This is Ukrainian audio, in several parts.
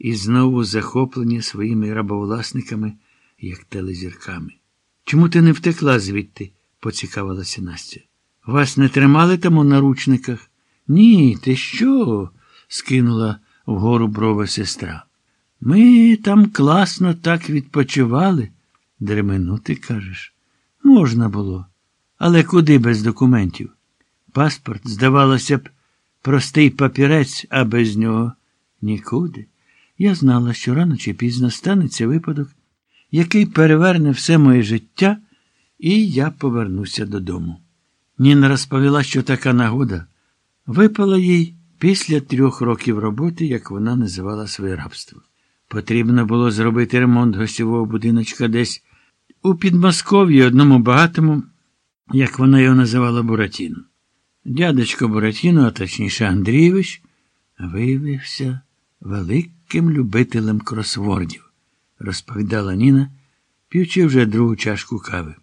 і знову захоплення своїми рабовласниками, як телезірками. Чому ти не втекла звідти? поцікавилася Настя. Вас не тримали там у наручниках? Ні, ти що? скинула вгору брови сестра. Ми там класно так відпочивали. Дременути, кажеш. Можна було. Але куди без документів? Паспорт, здавалося б, простий папірець, а без нього нікуди. Я знала, що рано чи пізно станеться випадок, який переверне все моє життя, і я повернуся додому. Ніна розповіла, що така нагода випала їй після трьох років роботи, як вона називала своє рабство. Потрібно було зробити ремонт гостєвого будиночка десь у Підмосков'ї одному багатому, як вона його називала Буратіно. Дядечко Буратіно, а точніше Андрійович, виявився великим любителем кросвордів, розповідала Ніна, п'ючи вже другу чашку кави.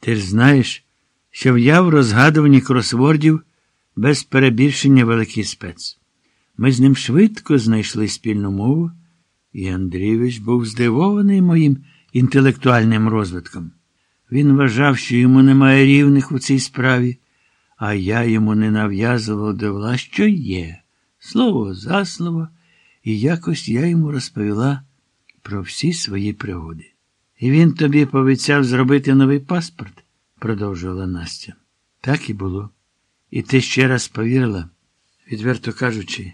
Ти ж знаєш, що я в розгадуванні кросвордів без перебільшення великий спец. Ми з ним швидко знайшли спільну мову, і Андрійович був здивований моїм інтелектуальним розвитком. Він вважав, що йому немає рівних у цій справі, а я йому не нав'язував довела, що є, слово за слово, і якось я йому розповіла про всі свої пригоди. І він тобі пообіцяв зробити новий паспорт, продовжувала Настя. Так і було. І ти ще раз повірила, відверто кажучи,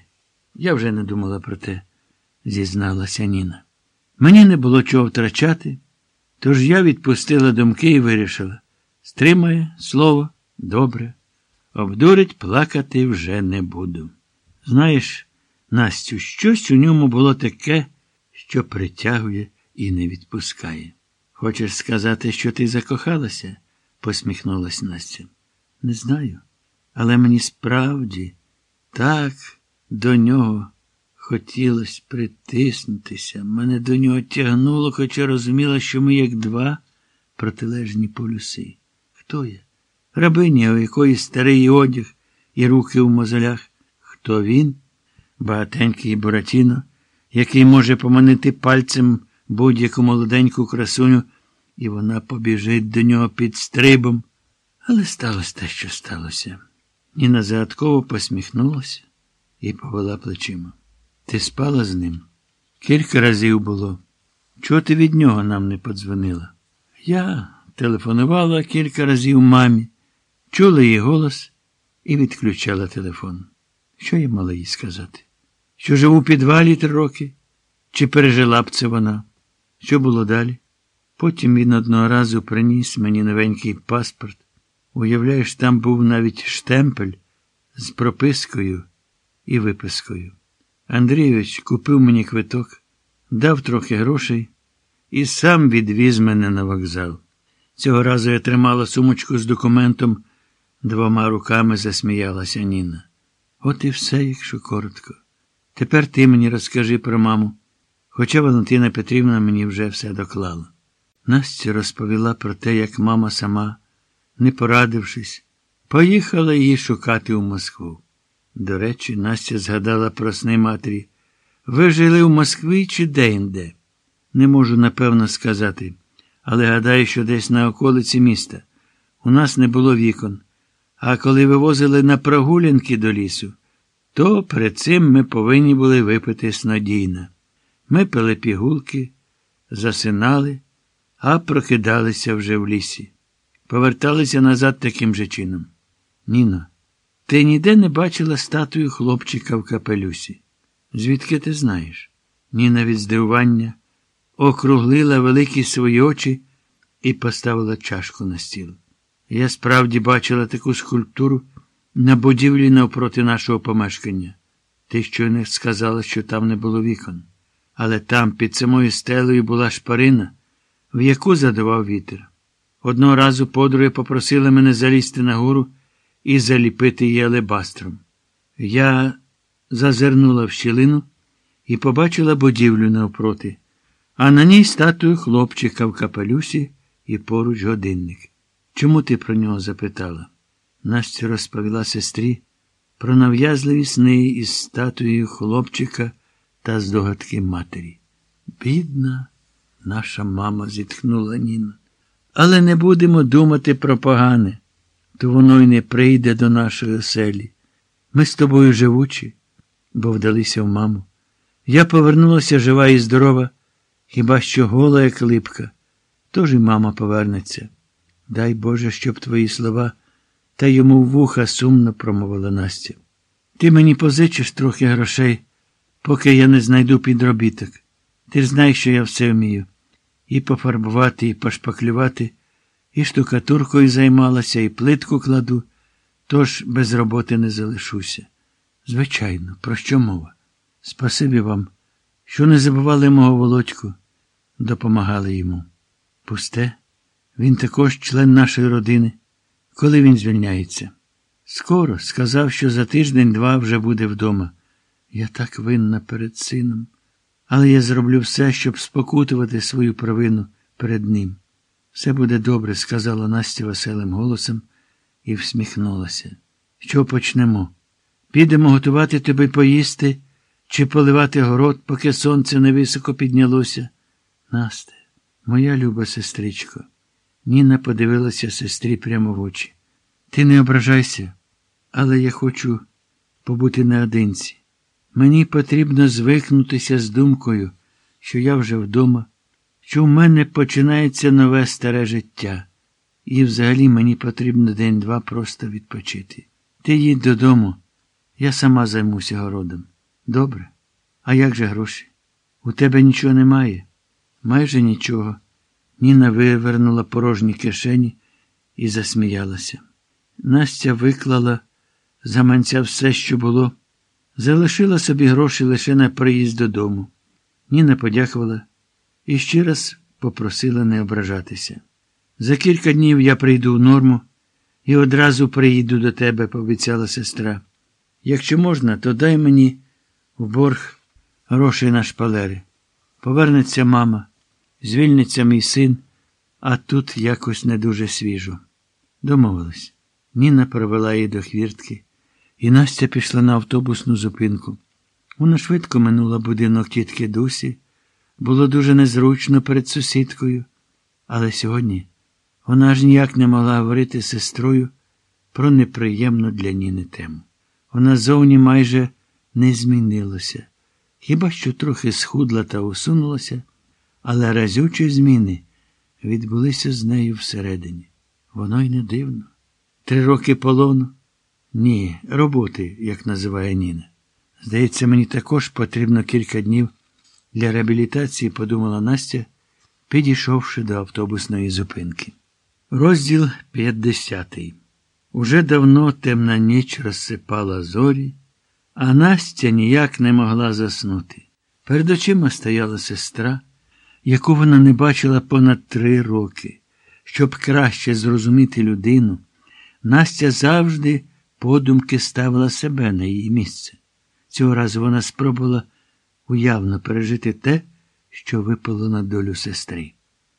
я вже не думала про те, зізналася Ніна. Мені не було чого втрачати, тож я відпустила думки і вирішила стримає слово добре, обдурить плакати вже не буду. Знаєш, Настю, щось у ньому було таке, що притягує і не відпускає. Хочеш сказати, що ти закохалася? посміхнулась Настя. Не знаю. Але мені справді так до нього хотілося притиснутися. Мене до нього тягнуло, хоча розуміла, що ми як два протилежні полюси. Хто я? Рабиня, у якої старий одяг і руки в мозолях. Хто він? Багатенький Буратіно, який може поманити пальцем будь-яку молоденьку красуню, і вона побіжить до нього під стрибом. Але сталося те, що сталося. Ніна загадково посміхнулася і повела плечима. Ти спала з ним? Кілька разів було. Чого ти від нього нам не подзвонила? Я телефонувала кілька разів мамі, чула її голос і відключала телефон. Що я мала їй сказати? Що живу у підвалі три роки? Чи пережила б це вона? Що було далі? Потім він одного разу приніс мені новенький паспорт. Уявляєш, там був навіть штемпель з пропискою і випискою. Андрійович купив мені квиток, дав трохи грошей і сам відвіз мене на вокзал. Цього разу я тримала сумочку з документом, двома руками засміялася Ніна. От і все, якщо коротко. Тепер ти мені розкажи про маму, хоча Валентина Петрівна мені вже все доклала. Настя розповіла про те, як мама сама не порадившись, поїхала її шукати у Москву. До речі, Настя згадала про сни матері. Ви жили в Москві чи де-інде? Не можу напевно сказати, але гадаю, що десь на околиці міста. У нас не було вікон. А коли вивозили на прогулянки до лісу, то перед цим ми повинні були випити снодійна. Ми пили пігулки, засинали, а прокидалися вже в лісі поверталися назад таким же чином. Ніно, ти ніде не бачила статую хлопчика в капелюсі. Звідки ти знаєш? Ніна від здивування округлила великі свої очі і поставила чашку на стіл. Я справді бачила таку скульптуру на будівлі навпроти нашого помешкання. Ти щойно сказала, що там не було вікон. Але там, під самою стелею, була шпарина, в яку задував вітер. Одного разу подруги попросили мене залізти на гору і заліпити її алебастром. Я зазирнула в щілину і побачила будівлю навпроти, а на ній статую хлопчика в капелюсі і поруч годинник. Чому ти про нього запитала? Настя розповіла сестрі про нав'язливі сни із статуєю хлопчика та здогадки матері. Бідна, наша мама, зітхнула Ніна. Але не будемо думати про погане, то воно й не прийде до нашої оселі. Ми з тобою живучі, бо вдалися в маму. Я повернулася жива і здорова, хіба що гола, як липка. Тож і мама повернеться. Дай Боже, щоб твої слова та йому в вуха сумно промовила Настя. Ти мені позичиш трохи грошей, поки я не знайду підробіток. Ти ж знаєш, що я все вмію. І пофарбувати, і пошпаклювати, і штукатуркою займалася, і плитку кладу, тож без роботи не залишуся. Звичайно, про що мова? Спасибі вам, що не забували мого володьку, допомагали йому. Пусте, він також член нашої родини. Коли він звільняється? Скоро сказав, що за тиждень-два вже буде вдома. Я так винна перед сином, але я зроблю все, щоб спокутувати свою провину перед ним. Все буде добре, сказала Настя веселим голосом і всміхнулася. Що почнемо? Підемо готувати тобі поїсти чи поливати город, поки сонце невисоко піднялося. Насте, моя люба сестричко. Ніна подивилася сестрі прямо в очі. Ти не ображайся, але я хочу побути наодинці. Мені потрібно звикнутися з думкою, що я вже вдома, що в мене починається нове старе життя, і взагалі мені потрібно день-два просто відпочити. Ти їдь додому, я сама займуся городом. Добре? А як же гроші? У тебе нічого немає? Майже нічого. Ніна вивернула порожні кишені і засміялася. Настя виклала за манця все, що було, залишила собі гроші лише на приїзд додому. Ніна подякувала і ще раз попросила не ображатися. За кілька днів я прийду в норму і одразу приїду до тебе, пообіцяла сестра. Якщо можна, то дай мені в борг грошей на шпалери. Повернеться мама, звільниться мій син, а тут якось не дуже свіжо. Домовились. Ніна провела її до хвіртки, і Настя пішла на автобусну зупинку. Вона швидко минула будинок тітки Дусі. Було дуже незручно перед сусідкою, але сьогодні вона ж ніяк не могла говорити з сестрою про неприємну для Ніни тему. Вона зовні майже не змінилася, хіба що трохи схудла та усунулася, але разючі зміни відбулися з нею всередині. Воно й не дивно. Три роки полону? Ні, роботи, як називає Ніна. Здається, мені також потрібно кілька днів для реабілітації, подумала Настя, підійшовши до автобусної зупинки. Розділ 50. Уже давно темна ніч розсипала зорі, а Настя ніяк не могла заснути. Перед очима стояла сестра, яку вона не бачила понад три роки. Щоб краще зрозуміти людину, Настя завжди подумки ставила себе на її місце. Цього разу вона спробувала уявно пережити те, що випало на долю сестри.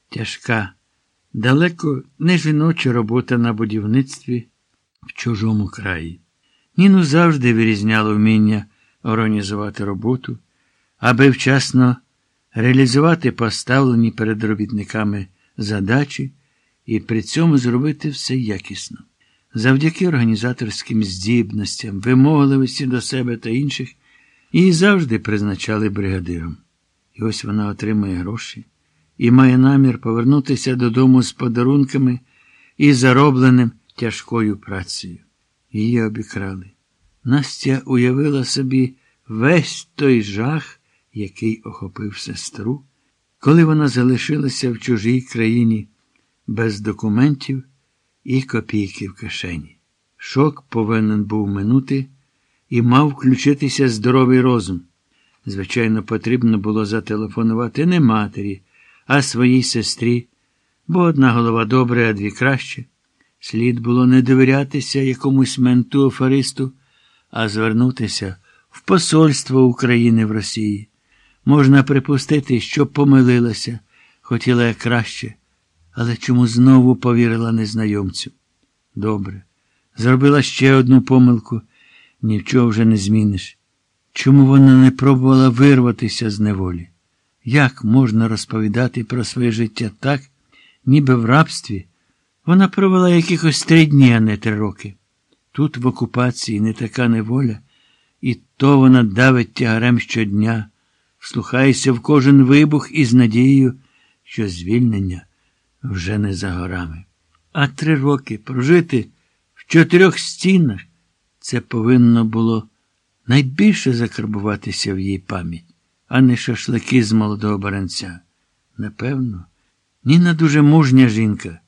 Тяжка, далеко не жіноча робота на будівництві в чужому краї. Ніну завжди вирізняло вміння організувати роботу, аби вчасно реалізувати поставлені перед робітниками задачі і при цьому зробити все якісно. Завдяки організаторським здібностям, вимогливості до себе та інших, її завжди призначали бригадиром. І ось вона отримує гроші і має намір повернутися додому з подарунками і заробленим тяжкою працею. Її обікрали. Настя уявила собі весь той жах, який охопив сестру, коли вона залишилася в чужій країні без документів і копійки в кишені. Шок повинен був минути і мав включитися здоровий розум. Звичайно, потрібно було зателефонувати не матері, а своїй сестрі, бо одна голова добре, а дві краще. Слід було не довірятися якомусь менту афаристу, а звернутися в посольство України в Росії. Можна припустити, що помилилася, хотіла як краще, але чому знову повірила незнайомцю? Добре. Зробила ще одну помилку, ні в чого вже не зміниш. Чому вона не пробувала вирватися з неволі? Як можна розповідати про своє життя так, ніби в рабстві вона провела якихось три дні, а не три роки. Тут в окупації не така неволя, і то вона давить тягарем щодня, вслухається в кожен вибух із надією, що звільнення вже не за горами. А три роки прожити в чотирьох стінах це повинно було найбільше закарбуватися в її пам'ять, а не шашлики з молодого баранця. Напевно, Ніна дуже мужня жінка.